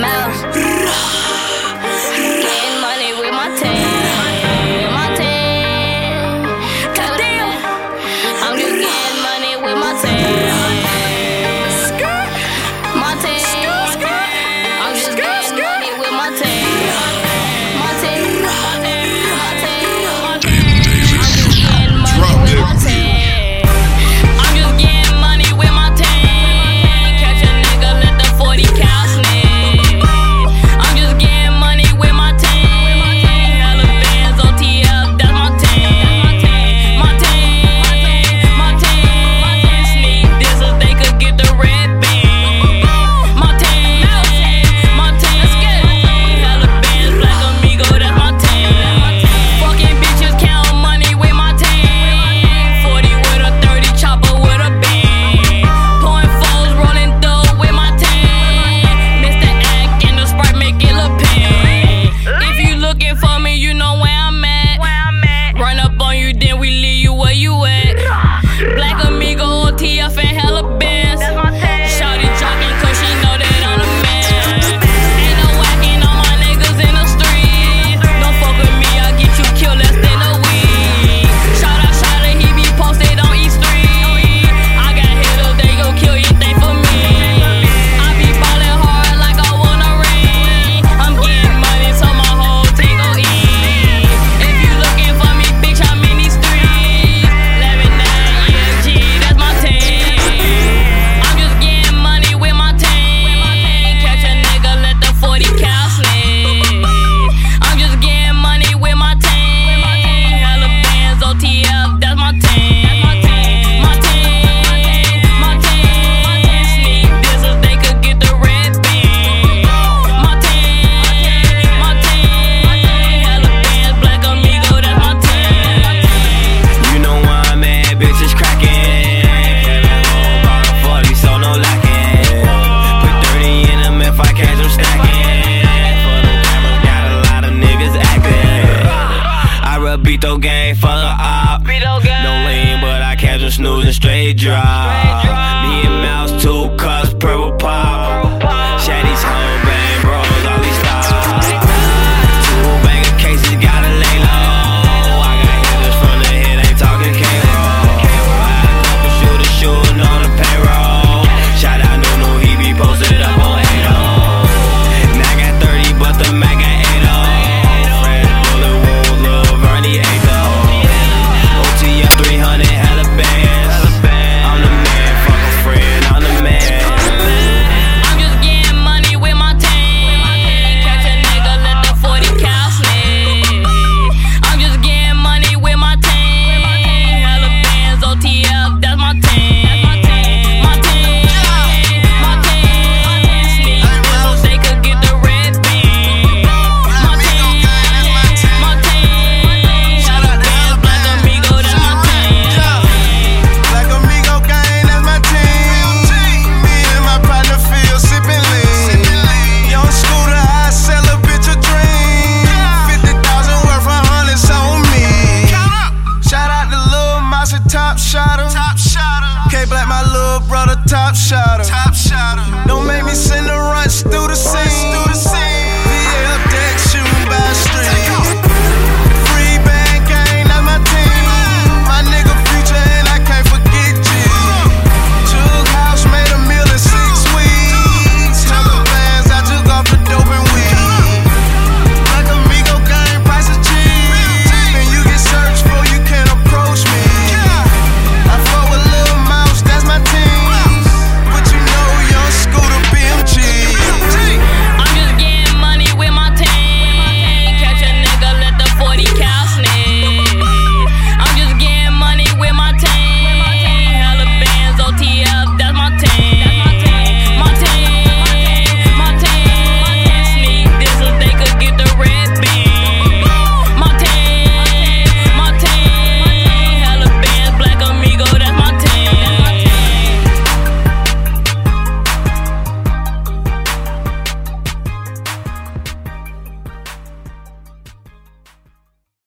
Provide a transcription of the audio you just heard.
Mel. Vito gang, fuck a op. Gang. No lean, but I catch them snoozing straight drop. Me and Mouse two cut. Top shotter. Top shotter. K Black my little brother top shotter. Top shotter. Don't make me send the runs. Through the scene.